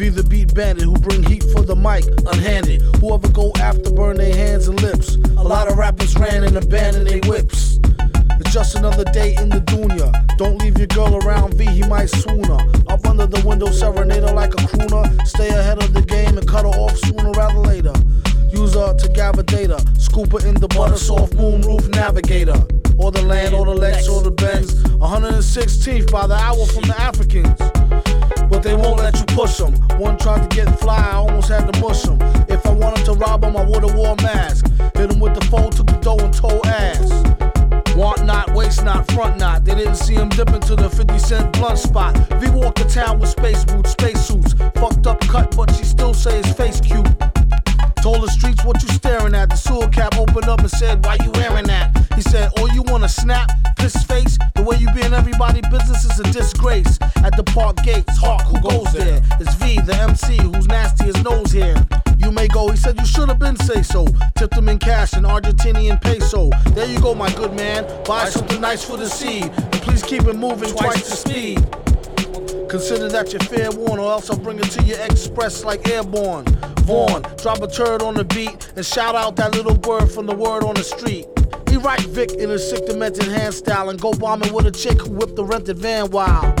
Be the beat bandit who bring heat for the mic, unhanded. Whoever go after burn their hands and lips. A lot of rappers ran and abandoned their whips. It's just another day in the dunya. Don't leave your girl around V, he might swoon her. Up under the window, serenade her like a crooner. Stay ahead of the game and cut her off sooner rather later. Use her to gather data. Scoop her in the butter soft moonroof navigator. Or the land, or the Lex, or the Benz. 116th by the hour from the Africans. Push them. One tried to get fly, I almost had to mush him. If I wanted to rob him, I would've wore a mask. Hit him with the phone, took the dough and told ass. Want not, waste not, front not. They didn't see him dip into the 50 cent blunt spot. V walked the town with space boots, space suits. Fucked up cut, but she still say his face cute. Told the streets what you staring at. The sewer cap opened up and said, Why you wearing that? He said, Oh, you wanna snap? Piss face? Way you be in everybody business is a disgrace. At the park gates, Hawk, who goes there? It's V, the MC, who's nasty as nose hair. You may go, he said you should have been say so. Tipped him in cash in Argentinian peso. There you go, my good man. Buy something nice for the seed. And please keep it moving twice the speed. Consider that your fair warn, or else I'll bring it to your express like airborne. Vaughn, drop a turd on the beat and shout out that little word from the word on the street. He write Vic in his sick demented hand style and go bombing with a chick who whipped the rented van wild.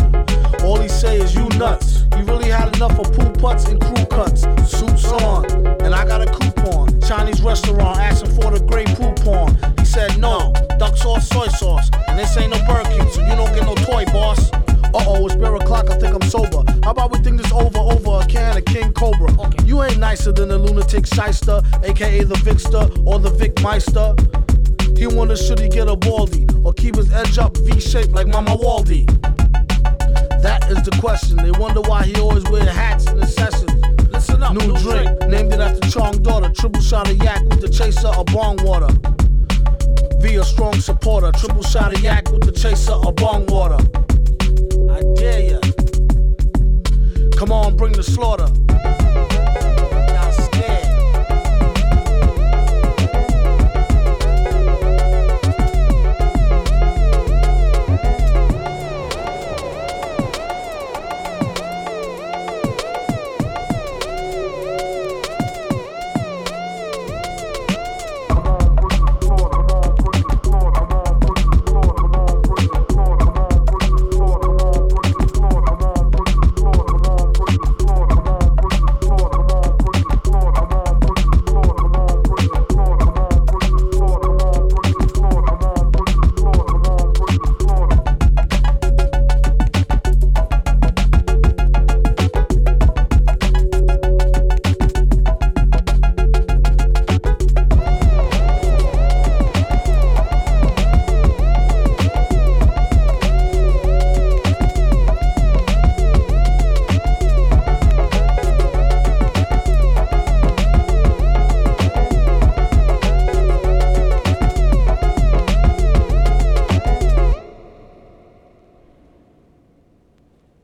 All he say is you nuts. He really had enough of pool putts and crew cuts. Suits on, and I got a coupon. Chinese restaurant asking for the Grey Poupon. He said no, duck sauce, soy sauce, and this ain't no Burger King, so you don't get no toy, boss. Uh oh, it's beer o'clock, I think I'm sober. How about we think this over over a can of King Cobra? Okay. You ain't nicer than the lunatic shyster, aka the Vicster or the Vic Meister. He wonder should he get a baldy or keep his edge up V shaped like Mama Waldy. That is the question. They wonder why he always wear hats in the sessions. Listen up, new drink, named it after Chong daughter. Triple shot of yak with the chaser of bong water. V a strong supporter. Triple shot of yak with the chaser of bong water. I dare ya. Come on, bring the slaughter.